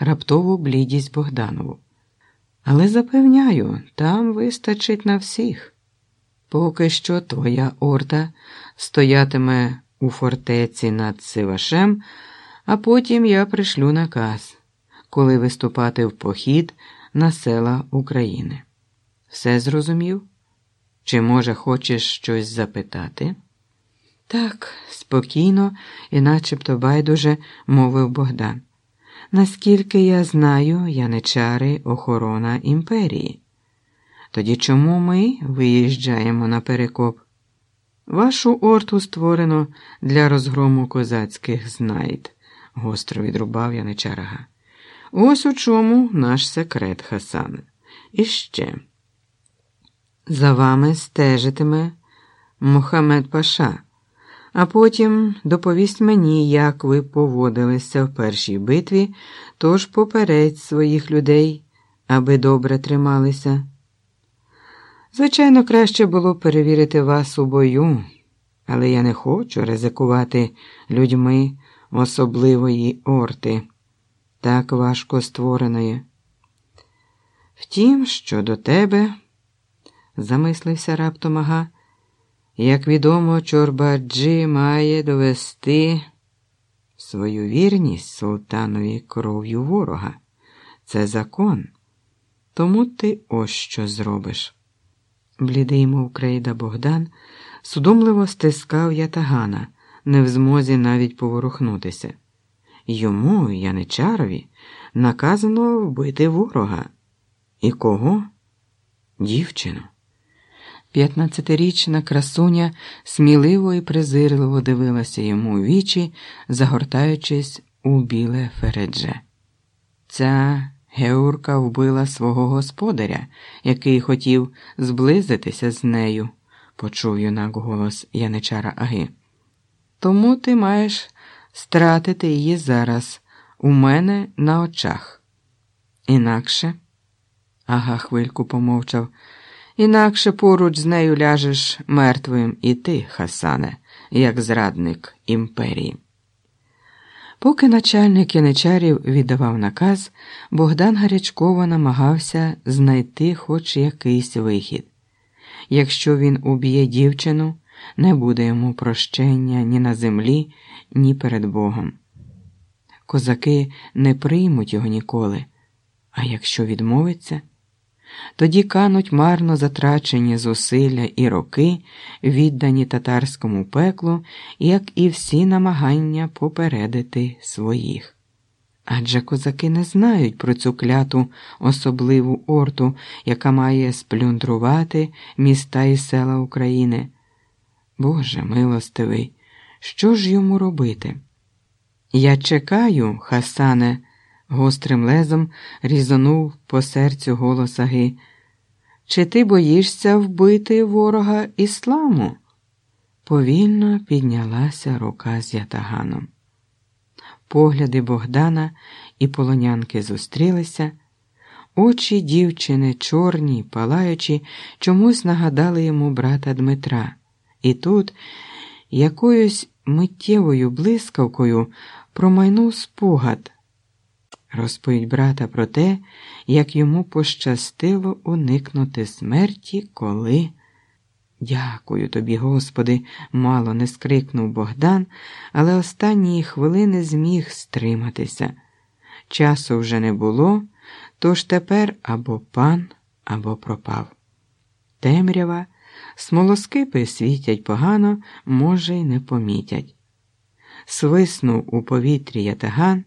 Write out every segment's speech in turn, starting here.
раптову блідість Богданову. Але запевняю, там вистачить на всіх. Поки що твоя орда стоятиме у фортеці над Сивашем, а потім я пришлю наказ, коли виступати в похід на села України. Все зрозумів? Чи, може, хочеш щось запитати? Так, спокійно і начебто байдуже мовив Богдан. Наскільки я знаю, яничари охорона імперії. Тоді чому ми виїжджаємо на перекоп? Вашу орту створено для розгрому козацьких знайд, гостро відрубав яничарага. Ось у чому наш секрет, Хасан. І ще. За вами стежитиме Мохамед Паша, а потім доповість мені, як ви поводилися в першій битві, тож попередь своїх людей, аби добре трималися. Звичайно, краще було перевірити вас у бою, але я не хочу ризикувати людьми особливої орти, так важко створеної. Втім, щодо тебе, замислився раптом ага, як відомо, Чорбаджі має довести свою вірність султанові кров'ю ворога. Це закон. Тому ти ось що зробиш. Блідий, мов крейда Богдан, судомливо стискав ятагана, не в змозі навіть поворухнутися. Йому, Яничарові, наказано вбити ворога. І кого? Дівчину. П'ятнадцятирічна красуня сміливо і презирливо дивилася йому у вічі, загортаючись у біле фередже. Ця Геурка вбила свого господаря, який хотів зблизитися з нею, почув юнак голос яничара Аги. Тому ти маєш стратити її зараз у мене на очах. Інакше, ага хвильку помовчав, інакше поруч з нею ляжеш мертвим і ти, Хасане, як зрадник імперії. Поки начальник яничарів віддавав наказ, Богдан гарячково намагався знайти хоч якийсь вихід. Якщо він уб'є дівчину, не буде йому прощення ні на землі, ні перед Богом. Козаки не приймуть його ніколи, а якщо відмовиться, тоді кануть марно затрачені зусилля і роки, віддані татарському пеклу, як і всі намагання попередити своїх. Адже козаки не знають про цю кляту особливу орту, яка має сплюндрувати міста і села України. Боже милостивий, що ж йому робити? Я чекаю, Хасане гострим лезом різанув по серцю голос Аги. Чи ти боїшся вбити ворога ісламу? Повільно піднялася рука з ятаганом. Погляди Богдана і полонянки зустрілися, очі дівчини, чорні, палаючі, чомусь нагадали йому брата Дмитра, і тут якоюсь миттєвою блискавкою промайнув спогад розповідь брата про те, як йому пощастило уникнути смерті, коли. Дякую тобі, Господи, мало не скрикнув Богдан, але останньої хвилини зміг стриматися. Часу вже не було, тож тепер або пан, або пропав. Темрява, смолоскипи світять погано, може, й не помітять. Свиснув у повітрі ятаган,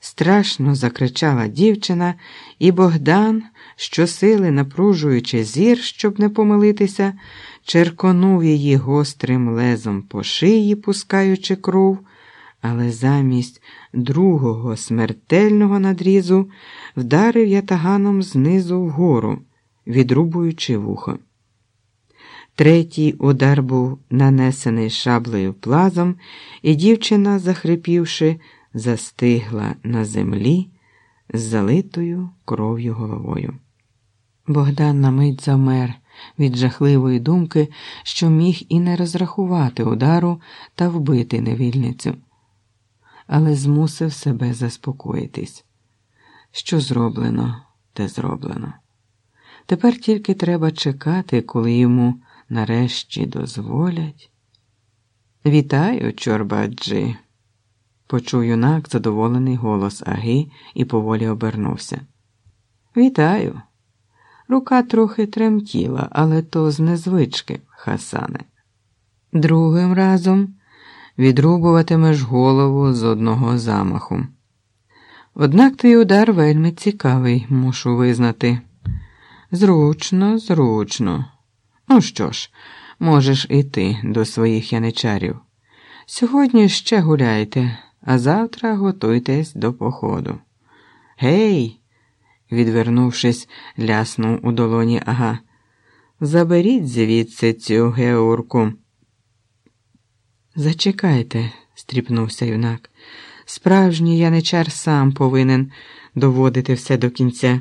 страшно закричала дівчина, і Богдан, щосили напружуючи зір, щоб не помилитися, черконув її гострим лезом по шиї, пускаючи кров, але замість другого смертельного надрізу вдарив ятаганом знизу вгору, відрубуючи вухо. Третій удар був нанесений шаблею плазом, і дівчина, захрипівши, застигла на землі з залитою кров'ю головою. Богдан на мить замер від жахливої думки, що міг і не розрахувати удару та вбити невільницю, але змусив себе заспокоїтись. Що зроблено, те зроблено. Тепер тільки треба чекати, коли йому нарешті дозволять. Вітаю, чорбаджі, почув юнак задоволений голос Аги і поволі обернувся. Вітаю. Рука трохи тремтіла, але то з незвички, Хасане. Другим разом відрубуватимеш голову з одного замаху. Однак твій удар вельми цікавий, мушу визнати. Зручно, зручно. Ну що ж, можеш іти до своїх яничарів. Сьогодні ще гуляйте, а завтра готуйтесь до походу. Гей, відвернувшись, ляснув у долоні ага. Заберіть звідси цю геурку. Зачекайте, стріпнувся юнак. Справжній яничар сам повинен доводити все до кінця.